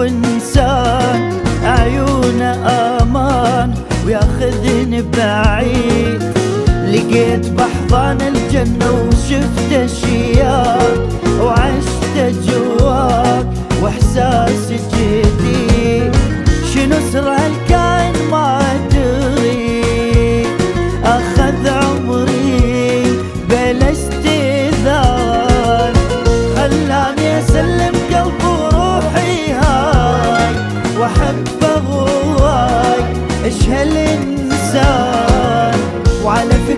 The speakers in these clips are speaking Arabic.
انسان عيونه أمان وياخذني بعيد. لقيت بحضان الجنة وشفت أشياء وعشت جوا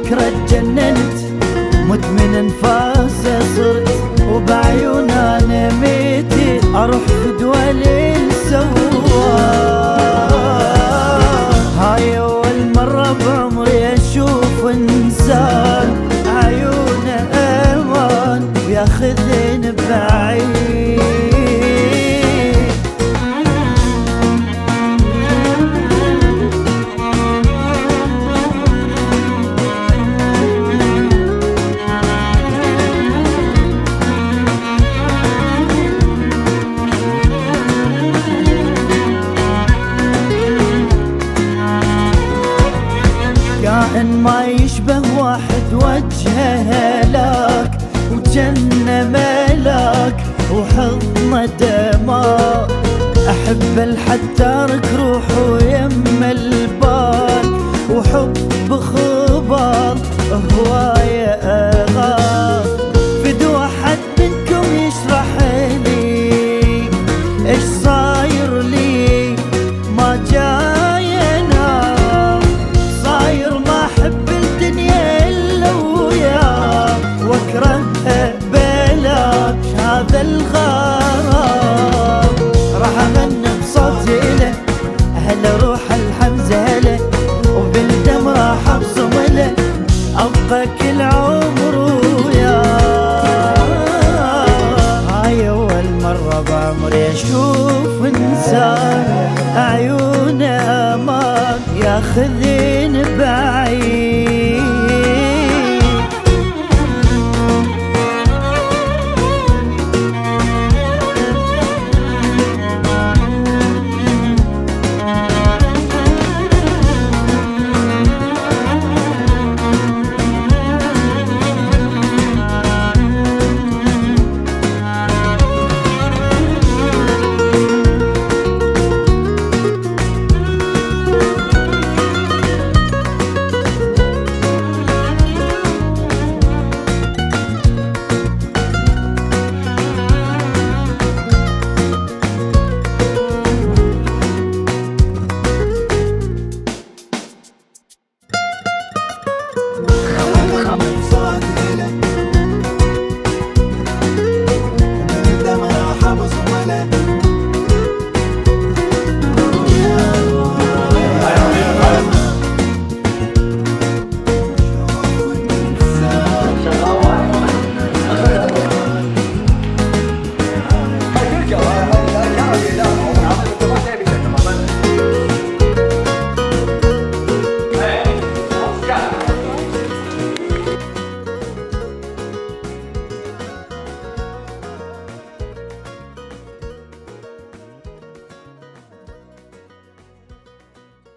فكرة جننت مدمن انفاس انفاسة صرت أنا ميتي أروح فدوى دول هاي أول مرة بعمري أشوف إنسان عيونه أمان ياخذ وجهها لك وجنة ملاك وحضنة دماء. أحب الحتارك روح ويم البال وحب خبال هواك عيون أمان ياخذ